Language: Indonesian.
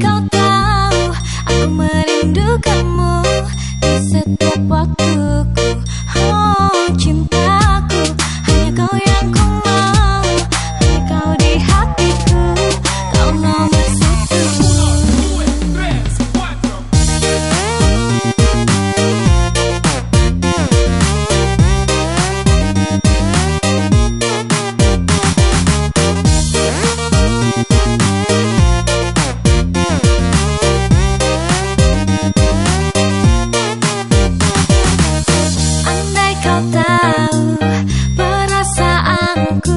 kau tahu aku merindukan kau tahu perasaanku